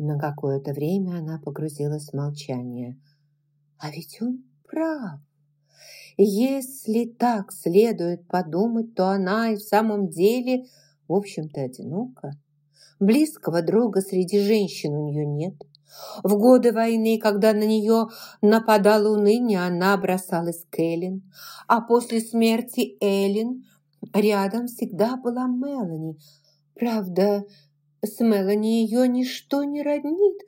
На какое-то время она погрузилась в молчание. А ведь он прав. Если так следует подумать, то она и в самом деле, в общем-то, одинока. Близкого друга среди женщин у нее нет. В годы войны, когда на нее нападало уныние, она бросалась к Эллен. А после смерти Эллен рядом всегда была Мелани. Правда, с Мелани ее ничто не роднит,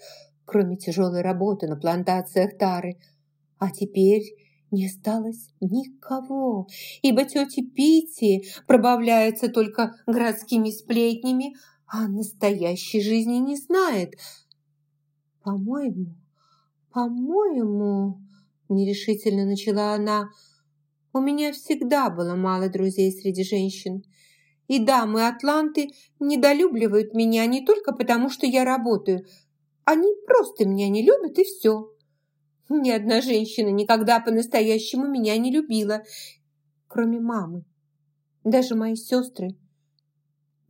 кроме тяжелой работы на плантациях Тары. А теперь не осталось никого, ибо тетя Пити пробавляется только городскими сплетнями, а настоящей жизни не знает. «По-моему, по-моему...» – нерешительно начала она. «У меня всегда было мало друзей среди женщин. И дамы Атланты недолюбливают меня не только потому, что я работаю. Они просто меня не любят, и все. Ни одна женщина никогда по-настоящему меня не любила, кроме мамы. Даже мои сестры.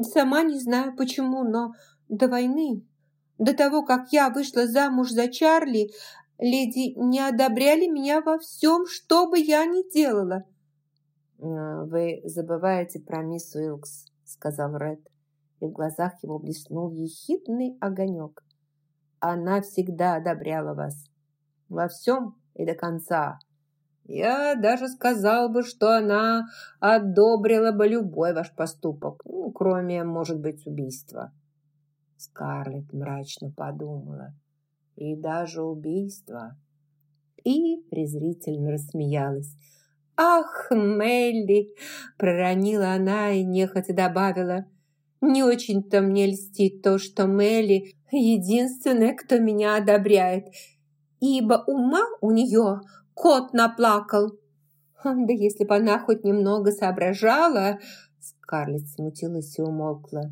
Сама не знаю почему, но до войны, до того, как я вышла замуж за Чарли, леди не одобряли меня во всем, что бы я ни делала. «Вы забываете про мисс Уилкс», — сказал Ред, и в глазах его блеснул ехидный огонек. «Она всегда одобряла вас во всем и до конца. Я даже сказал бы, что она одобрила бы любой ваш поступок, ну, кроме, может быть, убийства. Скарлетт мрачно подумала. И даже убийство. И презрительно рассмеялась. «Ах, Мелли!» – проронила она и нехотя добавила. «Не очень-то мне льстит то, что Мелли – единственная, кто меня одобряет ибо ума у нее кот наплакал. Да если бы она хоть немного соображала... Скарлетт смутилась и умолкла.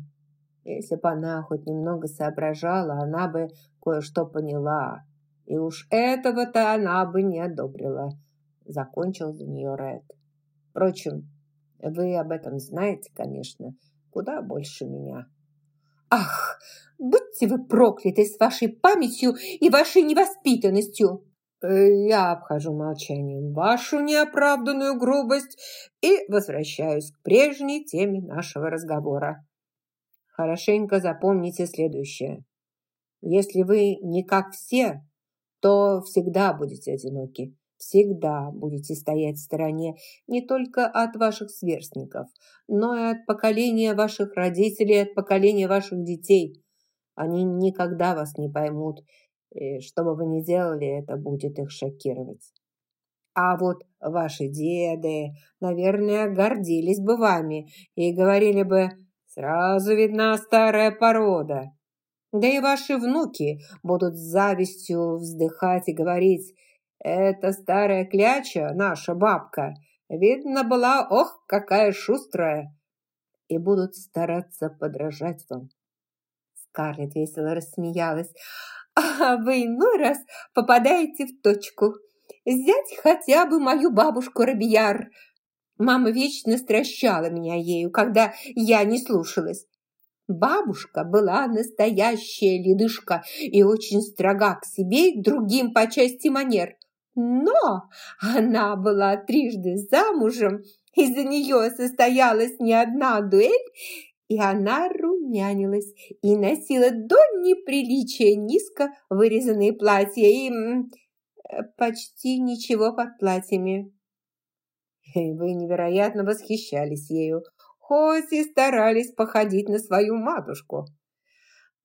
Если бы она хоть немного соображала, она бы кое-что поняла. И уж этого-то она бы не одобрила. Закончил за нее Ред. Впрочем, вы об этом знаете, конечно, куда больше меня. Ах, будьте вы прокляты с вашей памятью и вашей невоспитанностью!» э, «Я обхожу молчанием вашу неоправданную грубость и возвращаюсь к прежней теме нашего разговора. Хорошенько запомните следующее. Если вы не как все, то всегда будете одиноки всегда будете стоять в стороне не только от ваших сверстников, но и от поколения ваших родителей, от поколения ваших детей. Они никогда вас не поймут, и что бы вы ни делали, это будет их шокировать. А вот ваши деды, наверное, гордились бы вами и говорили бы «Сразу видна старая порода». Да и ваши внуки будут с завистью вздыхать и говорить эта старая кляча, наша бабка, видно была, ох, какая шустрая, и будут стараться подражать вам. Скарлетт весело рассмеялась. «А вы иной раз попадаете в точку. Взять хотя бы мою бабушку Робияр. Мама вечно стращала меня ею, когда я не слушалась. Бабушка была настоящая ледышка и очень строга к себе и другим по части манер. Но она была трижды замужем, из-за нее состоялась не одна дуэль, и она румянилась и носила до неприличия низко вырезанные платья и почти ничего под платьями. Вы невероятно восхищались ею, хоть и старались походить на свою матушку.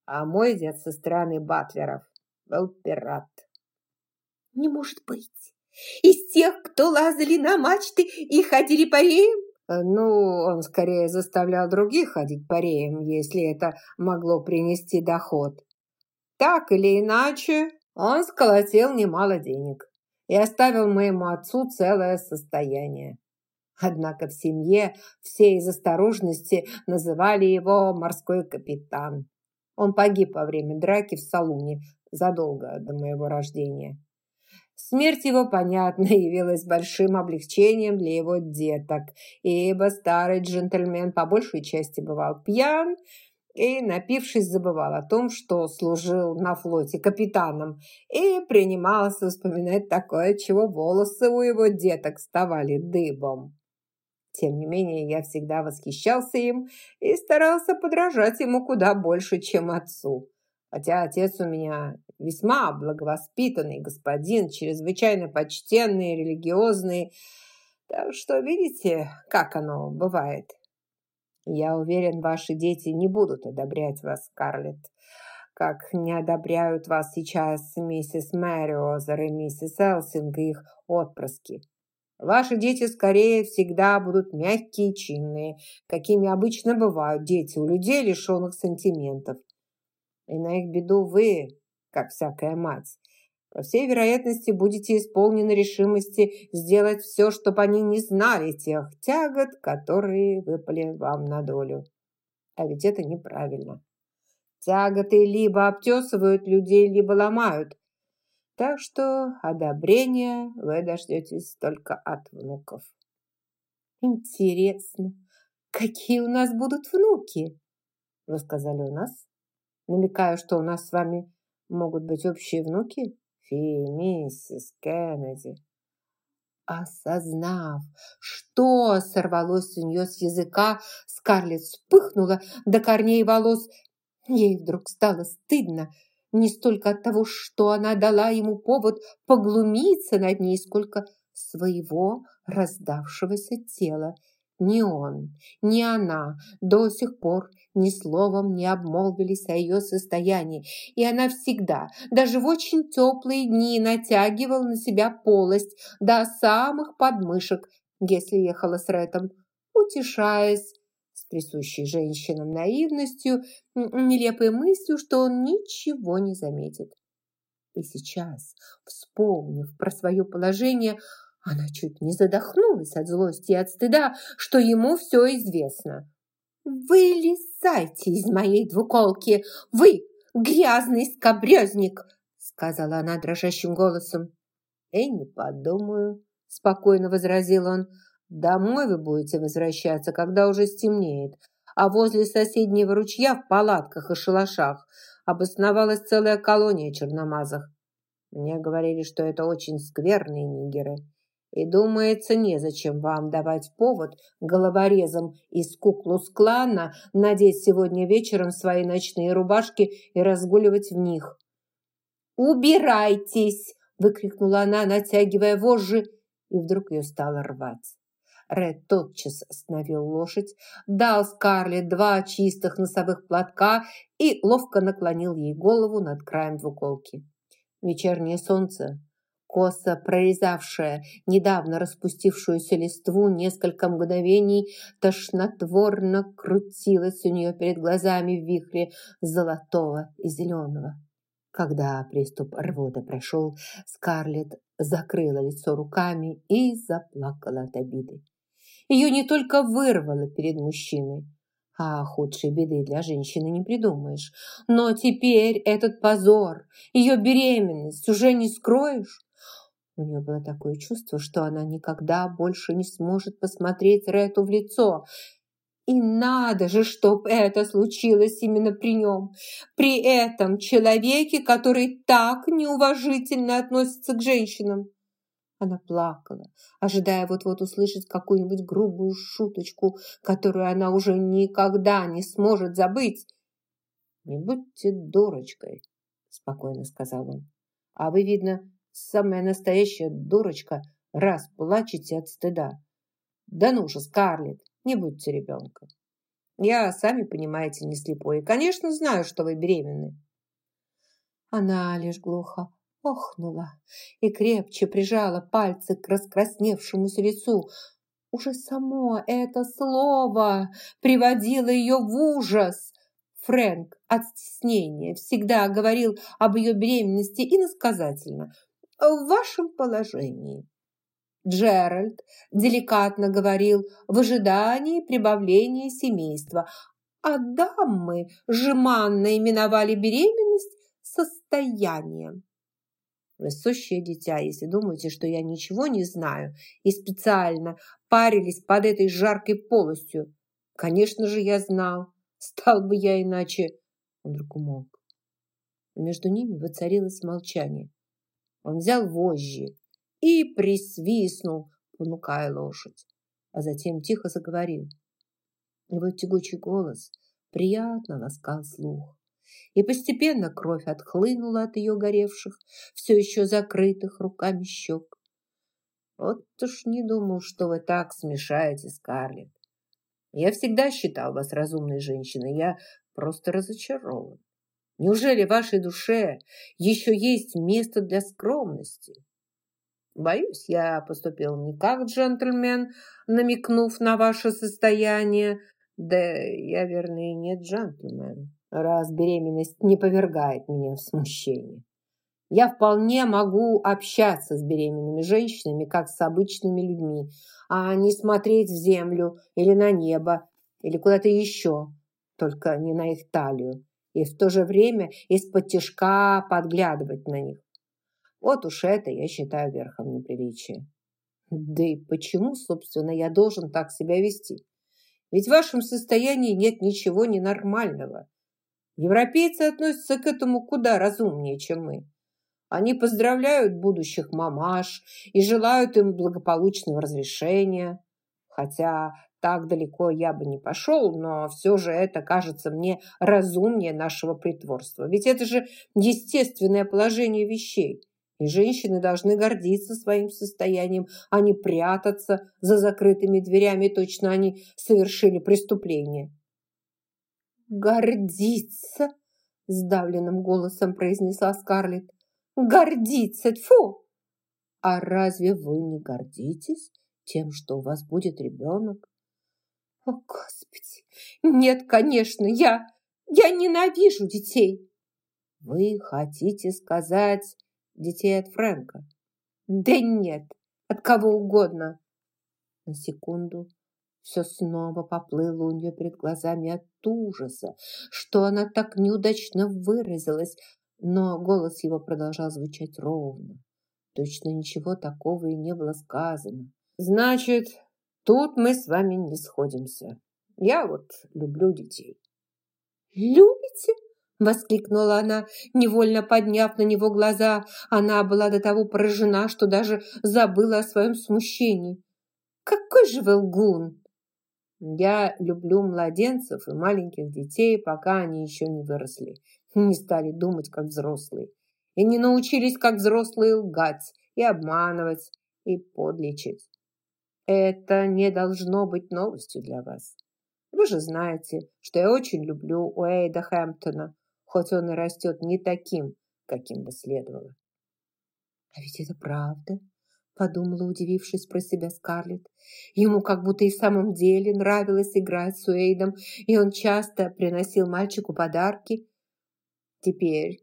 А мой дед со стороны Батлеров был пират. Не может быть. Из тех, кто лазали на мачты и ходили по реям? Э, ну, он скорее заставлял других ходить по реям, если это могло принести доход. Так или иначе, он сколотил немало денег и оставил моему отцу целое состояние. Однако в семье все из осторожности называли его «морской капитан». Он погиб во время драки в салуне задолго до моего рождения. Смерть его, понятно, явилась большим облегчением для его деток, ибо старый джентльмен по большей части бывал пьян и, напившись, забывал о том, что служил на флоте капитаном, и принимался вспоминать такое, чего волосы у его деток вставали дыбом. Тем не менее, я всегда восхищался им и старался подражать ему куда больше, чем отцу. Хотя отец у меня весьма благовоспитанный господин, чрезвычайно почтенный, религиозный. Так что видите, как оно бывает. Я уверен, ваши дети не будут одобрять вас, Скарлетт, как не одобряют вас сейчас миссис Мэриозер и миссис Элсинг и их отпрыски. Ваши дети скорее всегда будут мягкие и чинные, какими обычно бывают дети у людей, лишенных сантиментов. И на их беду вы, как всякая мать, по всей вероятности, будете исполнены решимости сделать все, чтобы они не знали тех тягот, которые выпали вам на долю. А ведь это неправильно. Тяготы либо обтесывают людей, либо ломают. Так что одобрения вы дождетесь только от внуков. Интересно, какие у нас будут внуки? Вы сказали у нас? Намекаю, что у нас с вами могут быть общие внуки? Фи, миссис Кеннеди. Осознав, что сорвалось у нее с языка, Скарлетт вспыхнула до корней волос. Ей вдруг стало стыдно не столько от того, что она дала ему повод поглумиться над ней, сколько своего раздавшегося тела. Ни он, ни она до сих пор ни словом не обмолвились о ее состоянии, и она всегда, даже в очень теплые дни, натягивала на себя полость до самых подмышек, если ехала с Рэтом, утешаясь с присущей женщинам наивностью, нелепой мыслью, что он ничего не заметит. И сейчас, вспомнив про свое положение, она чуть не задохнулась от злости и от стыда, что ему все известно. «Вылезайте из моей двуколки! Вы грязный скобрезник!» сказала она дрожащим голосом. «И не подумаю», спокойно возразил он. «Домой вы будете возвращаться, когда уже стемнеет, а возле соседнего ручья в палатках и шалашах обосновалась целая колония черномазых. Мне говорили, что это очень скверные нигеры. И, думается, незачем вам давать повод головорезам из Куклус-клана надеть сегодня вечером свои ночные рубашки и разгуливать в них. «Убирайтесь!» – выкрикнула она, натягивая вожжи, и вдруг ее стало рвать. Ред тотчас остановил лошадь, дал Скарлетт два чистых носовых платка и ловко наклонил ей голову над краем двуколки. Вечернее солнце косо прорезавшая недавно распустившуюся листву несколько мгновений, тошнотворно крутилась у нее перед глазами в вихре золотого и зеленого. Когда приступ рвоты прошел, Скарлетт закрыла лицо руками и заплакала от обиды. Ее не только вырвало перед мужчиной, а худшей беды для женщины не придумаешь. Но теперь этот позор, ее беременность уже не скроешь. У нее было такое чувство, что она никогда больше не сможет посмотреть Рету в лицо. И надо же, чтоб это случилось именно при нем. При этом человеке, который так неуважительно относится к женщинам. Она плакала, ожидая вот-вот услышать какую-нибудь грубую шуточку, которую она уже никогда не сможет забыть. «Не будьте дурочкой», – спокойно сказал он. «А вы, видно, самая настоящая дурочка, раз плачете от стыда. Да ну же, Скарлетт, не будьте ребенком. Я, сами понимаете, не слепой, и, конечно, знаю, что вы беременны. Она лишь глухо охнула и крепче прижала пальцы к раскрасневшемуся лицу. Уже само это слово приводило ее в ужас. Фрэнк от стеснения всегда говорил об ее беременности иносказательно, в вашем положении. Джеральд деликатно говорил в ожидании прибавления семейства, а дамы жеманно именовали беременность состоянием. Вы сущее дитя, если думаете, что я ничего не знаю и специально парились под этой жаркой полостью. Конечно же, я знал. Стал бы я иначе. Он вдруг умолк. Между ними воцарилось молчание. Он взял вожжи и присвистнул, понукая лошадь, а затем тихо заговорил. Его тягучий голос приятно ласкал слух. И постепенно кровь отхлынула от ее горевших, все еще закрытых руками щек. Вот уж не думал, что вы так смешаете, Скарлетт. Я всегда считал вас разумной женщиной. Я просто разочарован. Неужели в вашей душе еще есть место для скромности? Боюсь, я поступил не как джентльмен, намекнув на ваше состояние. Да я, вернее, не джентльмен, раз беременность не повергает меня в смущение. Я вполне могу общаться с беременными женщинами, как с обычными людьми, а не смотреть в землю или на небо, или куда-то еще, только не на их талию, и в то же время из-под тяжка подглядывать на них. Вот уж это я считаю верхом неприличия. Да и почему, собственно, я должен так себя вести? Ведь в вашем состоянии нет ничего ненормального. Европейцы относятся к этому куда разумнее, чем мы. Они поздравляют будущих мамаш и желают им благополучного разрешения. Хотя так далеко я бы не пошел, но все же это кажется мне разумнее нашего притворства. Ведь это же естественное положение вещей. И женщины должны гордиться своим состоянием, а не прятаться за закрытыми дверями. Точно они совершили преступление. «Гордиться?» – сдавленным голосом произнесла Скарлетт. Гордиться, тьфу! А разве вы не гордитесь тем, что у вас будет ребенок? О, Господи! Нет, конечно, я... Я ненавижу детей. Вы хотите сказать детей от Фрэнка? Да нет, от кого угодно. На секунду все снова поплыло у нее перед глазами от ужаса, что она так неудачно выразилась, но голос его продолжал звучать ровно. Точно ничего такого и не было сказано. «Значит, тут мы с вами не сходимся. Я вот люблю детей». «Любите?» – воскликнула она, невольно подняв на него глаза. Она была до того поражена, что даже забыла о своем смущении. «Какой же вы лгун!» «Я люблю младенцев и маленьких детей, пока они еще не выросли не стали думать, как взрослые, и не научились, как взрослые, лгать и обманывать и подлечить. Это не должно быть новостью для вас. Вы же знаете, что я очень люблю Уэйда Хэмптона, хоть он и растет не таким, каким бы следовало. А ведь это правда, подумала, удивившись про себя Скарлетт. Ему как будто и в самом деле нравилось играть с Уэйдом, и он часто приносил мальчику подарки, Теперь,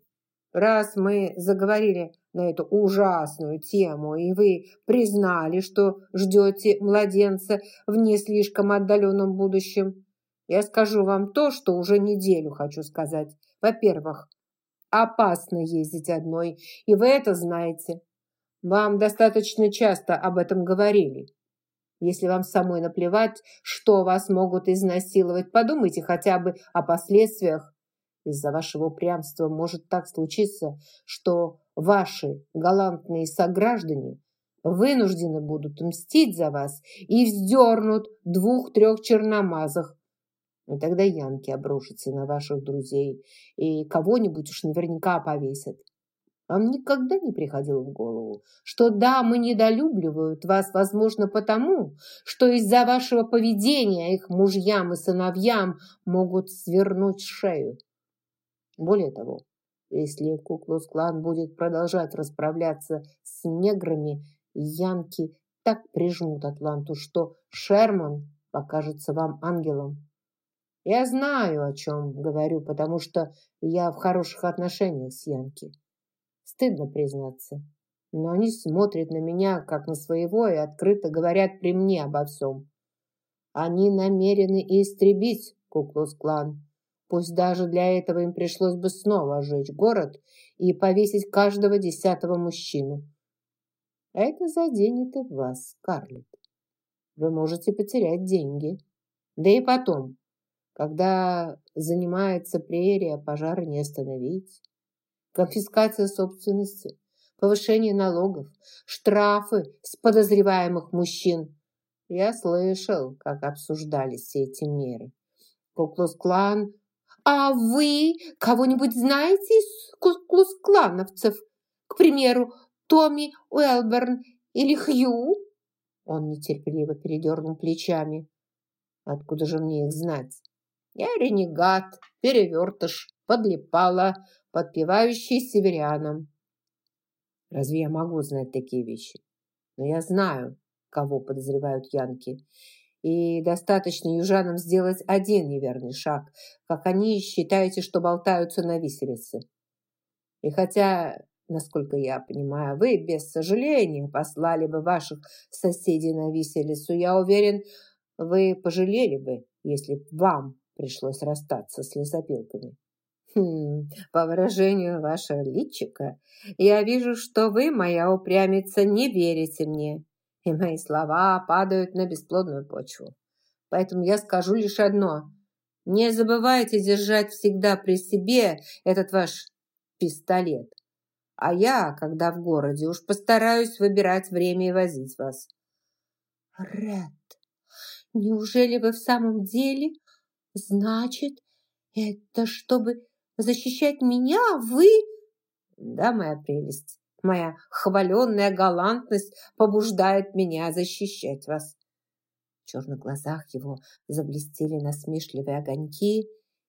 раз мы заговорили на эту ужасную тему, и вы признали, что ждете младенца в не слишком отдаленном будущем, я скажу вам то, что уже неделю хочу сказать. Во-первых, опасно ездить одной, и вы это знаете. Вам достаточно часто об этом говорили. Если вам самой наплевать, что вас могут изнасиловать, подумайте хотя бы о последствиях из-за вашего упрямства может так случиться, что ваши галантные сограждане вынуждены будут мстить за вас и вздернут двух-трех черномазах. И тогда янки обрушатся на ваших друзей, и кого-нибудь уж наверняка повесят. Вам никогда не приходило в голову, что дамы недолюбливают вас, возможно, потому, что из-за вашего поведения их мужьям и сыновьям могут свернуть шею. Более того, если Куклус-клан будет продолжать расправляться с неграми, янки так прижмут Атланту, что Шерман покажется вам ангелом. Я знаю, о чем говорю, потому что я в хороших отношениях с Янки. Стыдно признаться, но они смотрят на меня, как на своего, и открыто говорят при мне обо всем. Они намерены истребить Куклус-клан. Пусть даже для этого им пришлось бы снова сжечь город и повесить каждого десятого мужчину. Это заденет и вас, Скарлетт. Вы можете потерять деньги. Да и потом, Когда занимается прерия, пожары не остановить. Конфискация собственности, повышение налогов, штрафы с подозреваемых мужчин. Я слышал, как обсуждались все эти меры. Куклус-клан. А вы кого-нибудь знаете из куклус-клановцев? К примеру, Томми Уэлберн или Хью?» Он нетерпеливо передернул плечами. «Откуда же мне их знать? Я ренегат, перевертыш, подлипала, подпевающий северянам. Разве я могу знать такие вещи? Но я знаю, кого подозревают янки. И достаточно южанам сделать один неверный шаг, как они считаете, что болтаются на виселице. И хотя, насколько я понимаю, вы без сожаления послали бы ваших соседей на виселицу, я уверен, вы пожалели бы, если вам пришлось расстаться с лесопилками. Хм, по выражению вашего личика, я вижу, что вы, моя упрямица, не верите мне и мои слова падают на бесплодную почву. Поэтому я скажу лишь одно. Не забывайте держать всегда при себе этот ваш пистолет. А я, когда в городе, уж постараюсь выбирать время и возить вас. Ред, неужели вы в самом деле... Значит, это чтобы защищать меня, вы... Да, моя прелесть. Моя хваленная галантность побуждает меня защищать вас. В черных глазах его заблестели насмешливые огоньки,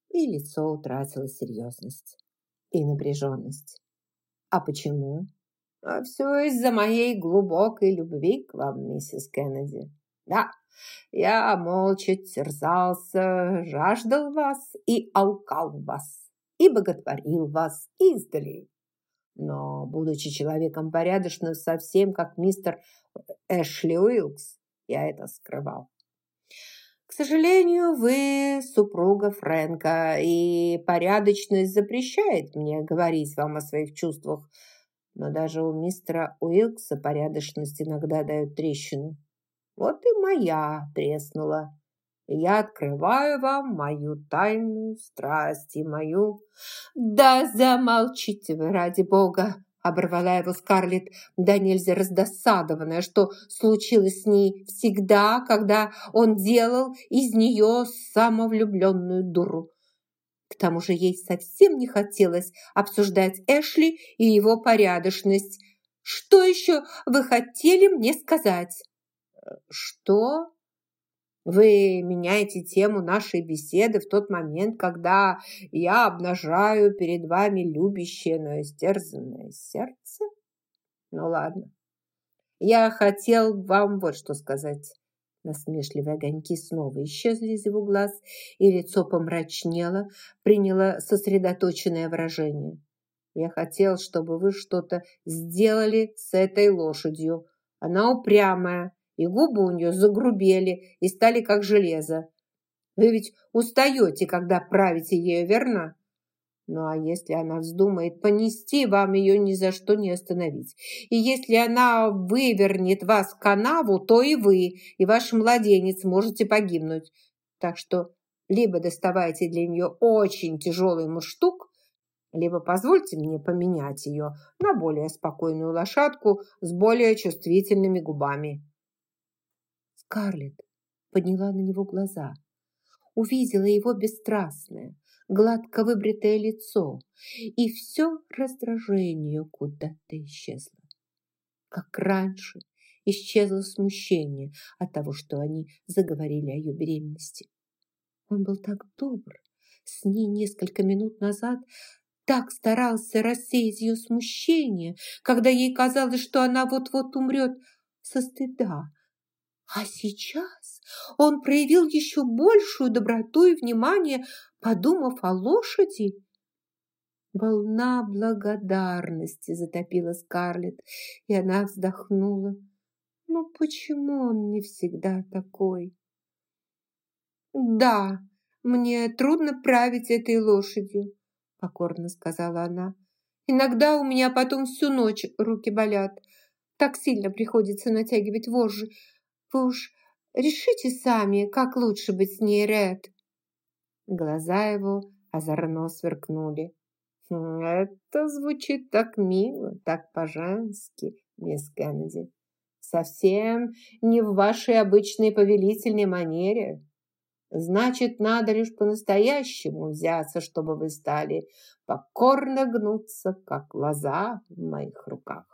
и лицо утратило серьезность и напряженность. А почему? А все из-за моей глубокой любви к вам, миссис Кеннеди. Да, я молча терзался, жаждал вас и алкал вас, и боготворил вас издали. Но, будучи человеком порядочным, совсем как мистер Эшли Уилкс, я это скрывал. К сожалению, вы супруга Фрэнка, и порядочность запрещает мне говорить вам о своих чувствах. Но даже у мистера Уилкса порядочность иногда дает трещину. Вот и моя треснула я открываю вам мою тайную страсть и мою... Да замолчите вы, ради бога! Оборвала его Скарлетт, да нельзя раздосадованная, что случилось с ней всегда, когда он делал из нее самовлюбленную дуру. К тому же ей совсем не хотелось обсуждать Эшли и его порядочность. «Что еще вы хотели мне сказать?» «Что?» Вы меняете тему нашей беседы в тот момент, когда я обнажаю перед вами любящее, но истерзанное сердце? Ну ладно. Я хотел вам вот что сказать. Насмешливые огоньки снова исчезли из его глаз, и лицо помрачнело, приняло сосредоточенное выражение. Я хотел, чтобы вы что-то сделали с этой лошадью. Она упрямая, и губы у нее загрубели и стали как железо. Вы ведь устаете, когда правите ею, верно? Ну, а если она вздумает понести, вам ее ни за что не остановить. И если она вывернет вас в канаву, то и вы, и ваш младенец можете погибнуть. Так что либо доставайте для нее очень тяжелый муштук, либо позвольте мне поменять ее на более спокойную лошадку с более чувствительными губами. Скарлетт подняла на него глаза, увидела его бесстрастное, гладко выбритое лицо, и все раздражение куда-то исчезло. Как раньше исчезло смущение от того, что они заговорили о ее беременности. Он был так добр с ней несколько минут назад, так старался рассеять ее смущение, когда ей казалось, что она вот-вот умрет со стыда, а сейчас он проявил еще большую доброту и внимание, подумав о лошади. Волна благодарности затопила Скарлетт, и она вздохнула. Ну почему он не всегда такой? «Да, мне трудно править этой лошадью», — покорно сказала она. «Иногда у меня потом всю ночь руки болят. Так сильно приходится натягивать вожжи, 'Вы 'уж. Решите сами, как лучше быть с ней, Ред?» Глаза его озорно сверкнули. «Хм, «Это звучит так мило, так по-женски, мисс Кеннеди. Совсем не в вашей обычной повелительной манере. Значит, надо лишь по-настоящему взяться, чтобы вы стали покорно гнуться, как лоза в моих руках».